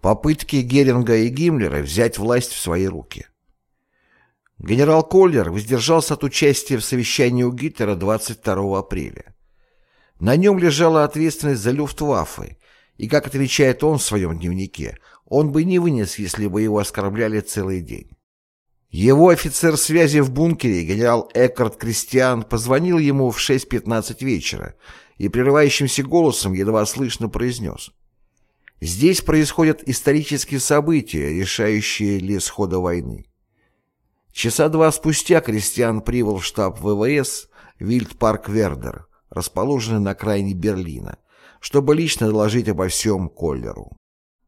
Попытки Геринга и Гиммлера взять власть в свои руки. Генерал Коллер воздержался от участия в совещании у Гитлера 22 апреля. На нем лежала ответственность за Люфтваффе, и, как отвечает он в своем дневнике, он бы не вынес, если бы его оскорбляли целый день. Его офицер связи в бункере, генерал Эккарт Кристиан, позвонил ему в 6.15 вечера и прерывающимся голосом едва слышно произнес «Здесь происходят исторические события, решающие ли исхода войны». Часа два спустя Кристиан прибыл в штаб ВВС Вильдпарк-Вердер, расположенный на окраине Берлина, чтобы лично доложить обо всем Коллеру.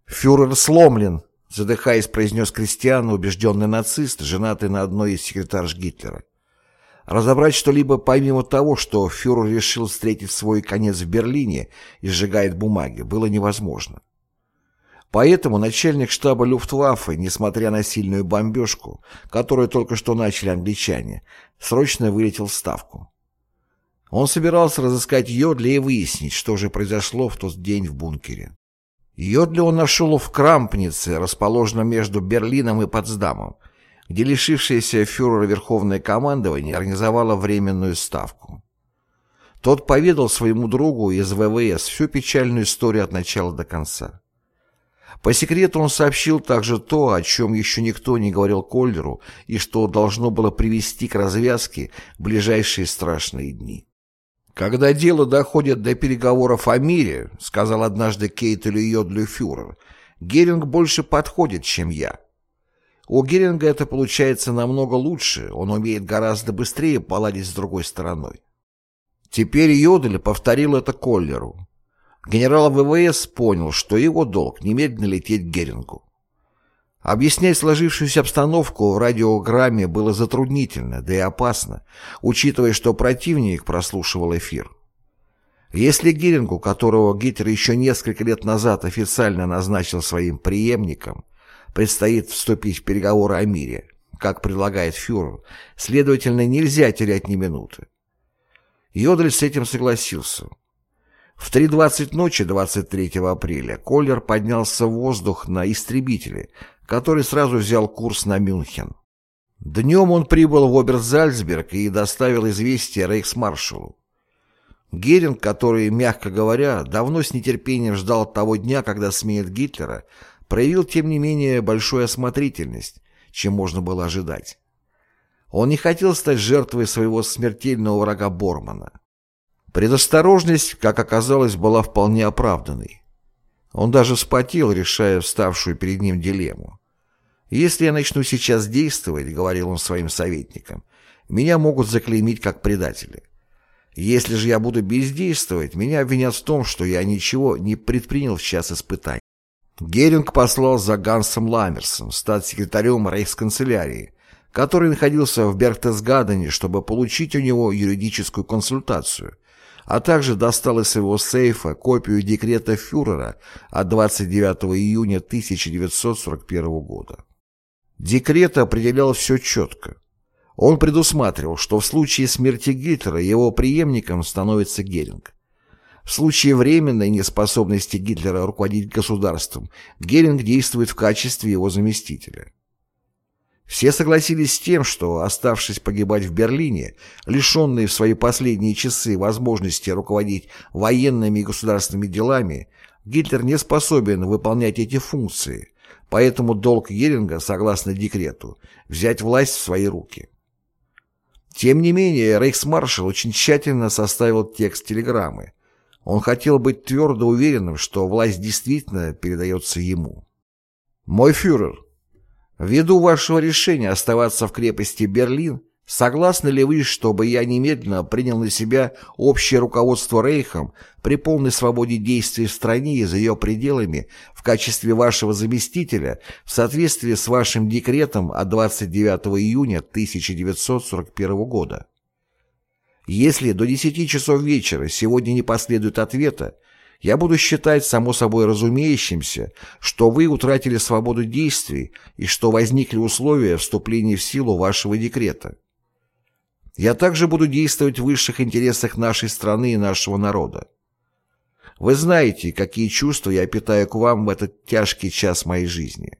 «Фюрер сломлен», задыхаясь, произнес Кристиан, убежденный нацист, женатый на одной из секретарш Гитлера. Разобрать что-либо помимо того, что фюрер решил встретить свой конец в Берлине и сжигает бумаги, было невозможно. Поэтому начальник штаба Люфтваффе, несмотря на сильную бомбежку, которую только что начали англичане, срочно вылетел в Ставку. Он собирался разыскать Йодли и выяснить, что же произошло в тот день в бункере. Йодли он нашел в Крампнице, расположенном между Берлином и Потсдамом, где лишившееся фюрера Верховное командование организовало временную ставку. Тот поведал своему другу из ВВС всю печальную историю от начала до конца. По секрету он сообщил также то, о чем еще никто не говорил Коллеру и что должно было привести к развязке ближайшие страшные дни. «Когда дело доходит до переговоров о мире, — сказал однажды Кейтелю Йодлю фюрер, — Геринг больше подходит, чем я. У Геринга это получается намного лучше, он умеет гораздо быстрее поладить с другой стороной». Теперь Йодль повторил это Коллеру. Генерал ВВС понял, что его долг немедленно лететь к Герингу. Объяснять сложившуюся обстановку в радиограмме было затруднительно, да и опасно, учитывая, что противник прослушивал эфир. Если Герингу, которого Гитлер еще несколько лет назад официально назначил своим преемником, предстоит вступить в переговоры о мире, как предлагает фюрер, следовательно, нельзя терять ни минуты. Йодль с этим согласился. В 3.20 ночи 23 апреля Коллер поднялся в воздух на истребителе, который сразу взял курс на Мюнхен. Днем он прибыл в Оберзальцберг и доставил известие рейхсмаршалу. Геринг, который, мягко говоря, давно с нетерпением ждал того дня, когда сменит Гитлера, проявил, тем не менее, большую осмотрительность, чем можно было ожидать. Он не хотел стать жертвой своего смертельного врага Бормана. Предосторожность, как оказалось, была вполне оправданной. Он даже вспотел, решая вставшую перед ним дилемму. «Если я начну сейчас действовать, — говорил он своим советникам, — меня могут заклеймить как предателя. Если же я буду бездействовать, меня обвинят в том, что я ничего не предпринял в час испытаний». Геринг послал за Гансом Ламмерсом, статс-секретарем рейхсканцелярии, который находился в Бергтесгадене, чтобы получить у него юридическую консультацию, а также достал из своего сейфа копию декрета фюрера от 29 июня 1941 года. Декрет определял все четко. Он предусматривал, что в случае смерти Гитлера его преемником становится Геринг. В случае временной неспособности Гитлера руководить государством, Геринг действует в качестве его заместителя. Все согласились с тем, что, оставшись погибать в Берлине, лишенные в свои последние часы возможности руководить военными и государственными делами, Гитлер не способен выполнять эти функции, Поэтому долг Геринга, согласно декрету, взять власть в свои руки. Тем не менее, рейхсмаршал очень тщательно составил текст телеграммы. Он хотел быть твердо уверенным, что власть действительно передается ему. «Мой фюрер, ввиду вашего решения оставаться в крепости Берлин, Согласны ли вы, чтобы я немедленно принял на себя общее руководство Рейхом при полной свободе действий в стране и за ее пределами в качестве вашего заместителя в соответствии с вашим декретом от 29 июня 1941 года? Если до 10 часов вечера сегодня не последует ответа, я буду считать само собой разумеющимся, что вы утратили свободу действий и что возникли условия вступления в силу вашего декрета. Я также буду действовать в высших интересах нашей страны и нашего народа. Вы знаете, какие чувства я питаю к вам в этот тяжкий час моей жизни.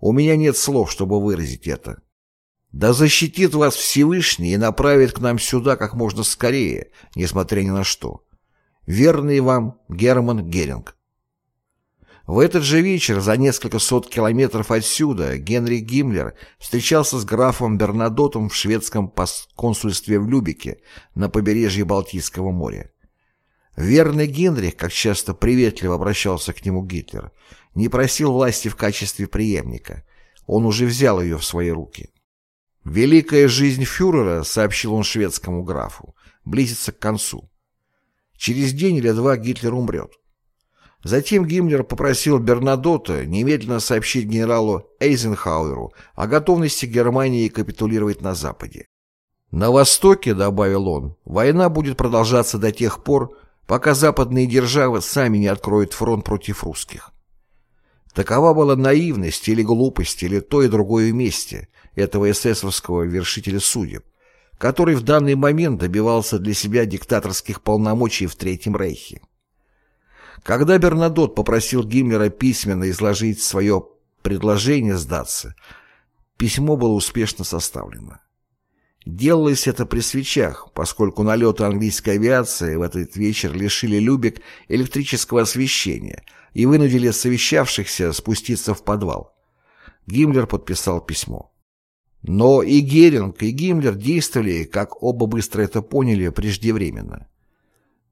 У меня нет слов, чтобы выразить это. Да защитит вас Всевышний и направит к нам сюда как можно скорее, несмотря ни на что. Верный вам Герман Геринг. В этот же вечер, за несколько сот километров отсюда, Генри Гиммлер встречался с графом Бернадотом в шведском консульстве в Любике на побережье Балтийского моря. Верный Генрих, как часто приветливо обращался к нему Гитлер, не просил власти в качестве преемника. Он уже взял ее в свои руки. «Великая жизнь фюрера», — сообщил он шведскому графу, — «близится к концу. Через день или два Гитлер умрет. Затем Гиммлер попросил Бернадота немедленно сообщить генералу Эйзенхауэру о готовности Германии капитулировать на Западе. «На Востоке», — добавил он, — «война будет продолжаться до тех пор, пока западные державы сами не откроют фронт против русских». Такова была наивность или глупость, или то и другое вместе этого эсэсовского вершителя судеб, который в данный момент добивался для себя диктаторских полномочий в Третьем Рейхе. Когда Бернадот попросил Гиммлера письменно изложить свое предложение сдаться, письмо было успешно составлено. Делалось это при свечах, поскольку налеты английской авиации в этот вечер лишили Любек электрического освещения и вынудили совещавшихся спуститься в подвал. Гиммлер подписал письмо. Но и Геринг, и Гиммлер действовали, как оба быстро это поняли, преждевременно.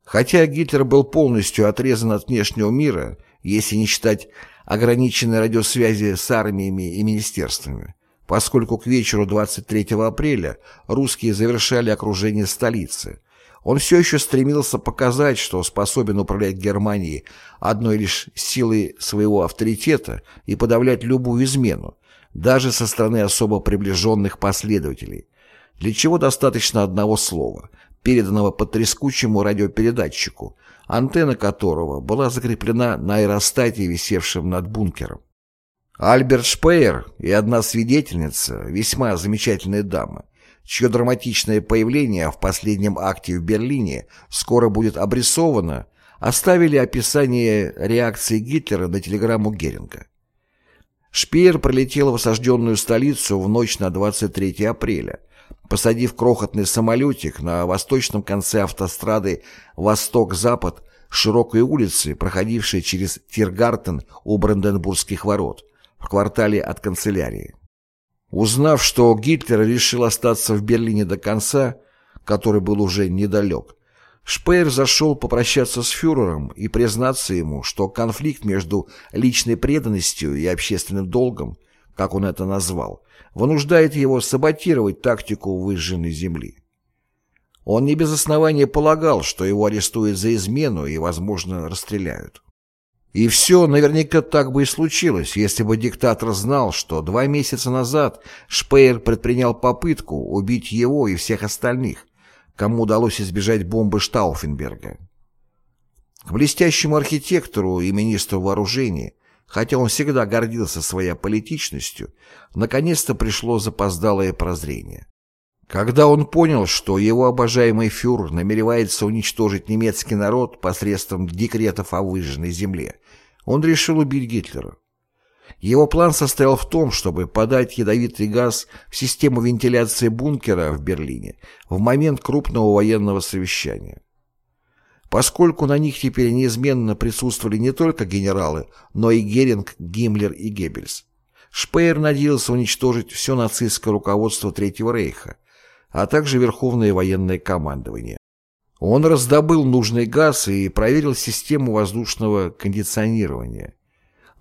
Хотя Гитлер был полностью отрезан от внешнего мира, если не считать ограниченной радиосвязи с армиями и министерствами, поскольку к вечеру 23 апреля русские завершали окружение столицы, он все еще стремился показать, что способен управлять Германией одной лишь силой своего авторитета и подавлять любую измену, даже со стороны особо приближенных последователей, для чего достаточно одного слова – переданного по трескучему радиопередатчику, антенна которого была закреплена на аэростате, висевшем над бункером. Альберт Шпеер и одна свидетельница, весьма замечательная дама, чье драматичное появление в последнем акте в Берлине скоро будет обрисовано, оставили описание реакции Гитлера на телеграмму Геринга. Шпеер пролетел в осажденную столицу в ночь на 23 апреля, посадив крохотный самолетик на восточном конце автострады Восток-Запад широкой улицы, проходившей через Тиргартен у Бранденбургских ворот, в квартале от канцелярии. Узнав, что Гитлер решил остаться в Берлине до конца, который был уже недалек, Шпеер зашел попрощаться с фюрером и признаться ему, что конфликт между личной преданностью и общественным долгом, как он это назвал, вынуждает его саботировать тактику выжженной земли. Он не без основания полагал, что его арестуют за измену и, возможно, расстреляют. И все наверняка так бы и случилось, если бы диктатор знал, что два месяца назад Шпеер предпринял попытку убить его и всех остальных, кому удалось избежать бомбы Штауфенберга. К блестящему архитектору и министру вооружения хотя он всегда гордился своей политичностью, наконец-то пришло запоздалое прозрение. Когда он понял, что его обожаемый фюрер намеревается уничтожить немецкий народ посредством декретов о выжженной земле, он решил убить Гитлера. Его план состоял в том, чтобы подать ядовитый газ в систему вентиляции бункера в Берлине в момент крупного военного совещания. Поскольку на них теперь неизменно присутствовали не только генералы, но и Геринг, Гиммлер и Геббельс. Шпеер надеялся уничтожить все нацистское руководство Третьего Рейха, а также Верховное военное командование. Он раздобыл нужный газ и проверил систему воздушного кондиционирования.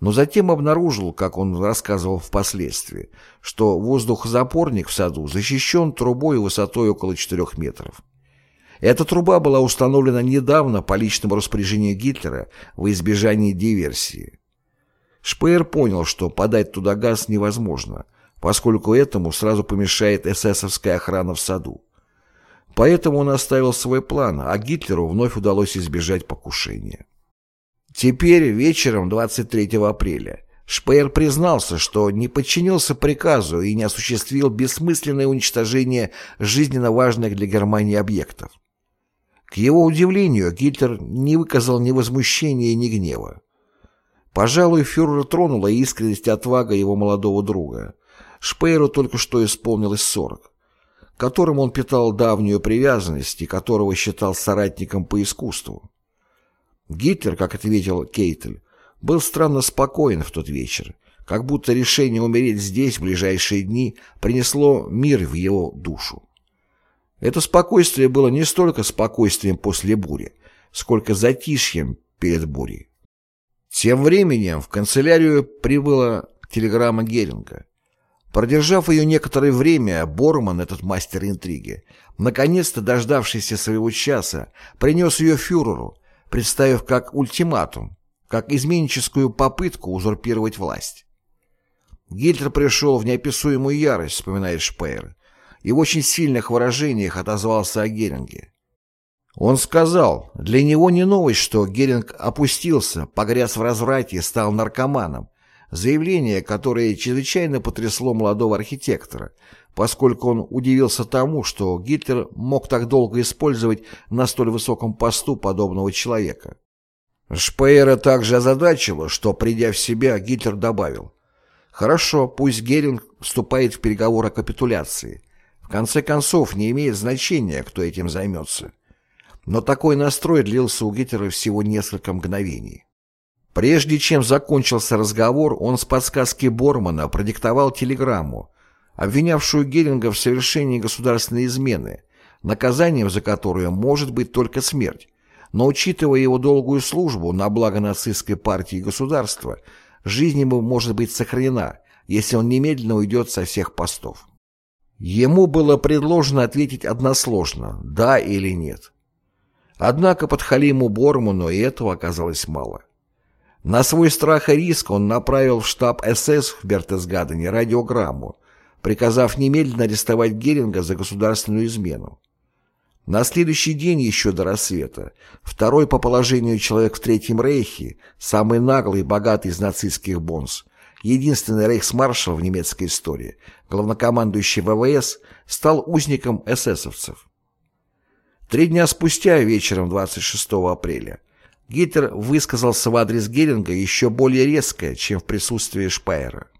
Но затем обнаружил, как он рассказывал впоследствии, что воздухозапорник в саду защищен трубой высотой около 4 метров. Эта труба была установлена недавно по личному распоряжению Гитлера во избежание диверсии. Шпеер понял, что подать туда газ невозможно, поскольку этому сразу помешает эсэсовская охрана в саду. Поэтому он оставил свой план, а Гитлеру вновь удалось избежать покушения. Теперь, вечером 23 апреля, Шпеер признался, что не подчинился приказу и не осуществил бессмысленное уничтожение жизненно важных для Германии объектов. К его удивлению, Гитлер не выказал ни возмущения, ни гнева. Пожалуй, фюрера тронула искренность и отвага его молодого друга. Шпейеру только что исполнилось 40, которому он питал давнюю привязанность и которого считал соратником по искусству. Гитлер, как ответил Кейтель, был странно спокоен в тот вечер, как будто решение умереть здесь в ближайшие дни принесло мир в его душу. Это спокойствие было не столько спокойствием после бури, сколько затишьем перед бурей. Тем временем в канцелярию прибыла телеграмма Геринга. Продержав ее некоторое время, Борман, этот мастер интриги, наконец-то дождавшийся своего часа, принес ее фюреру, представив как ультиматум, как изменническую попытку узурпировать власть. Гитлер пришел в неописуемую ярость, вспоминает Шпеер, и в очень сильных выражениях отозвался о Геринге. Он сказал, для него не новость, что Геринг опустился, погряз в разврате стал наркоманом, заявление, которое чрезвычайно потрясло молодого архитектора, поскольку он удивился тому, что Гитлер мог так долго использовать на столь высоком посту подобного человека. Шпеера также озадачило, что, придя в себя, Гитлер добавил «Хорошо, пусть Геринг вступает в переговоры о капитуляции, в конце концов, не имеет значения, кто этим займется. Но такой настрой длился у Гитлера всего несколько мгновений. Прежде чем закончился разговор, он с подсказки Бормана продиктовал телеграмму, обвинявшую Геринга в совершении государственной измены, наказанием за которую может быть только смерть. Но учитывая его долгую службу на благо нацистской партии и государства, жизнь ему может быть сохранена, если он немедленно уйдет со всех постов. Ему было предложено ответить односложно «да» или «нет». Однако под Халиму Борману и этого оказалось мало. На свой страх и риск он направил в штаб СС в Бертесгадене радиограмму, приказав немедленно арестовать Геринга за государственную измену. На следующий день еще до рассвета второй по положению человек в Третьем Рейхе, самый наглый и богатый из нацистских бонс, единственный рейхсмаршал в немецкой истории, главнокомандующий ВВС, стал узником эсэсовцев. Три дня спустя, вечером 26 апреля, Гитлер высказался в адрес Геринга еще более резко, чем в присутствии Шпайера.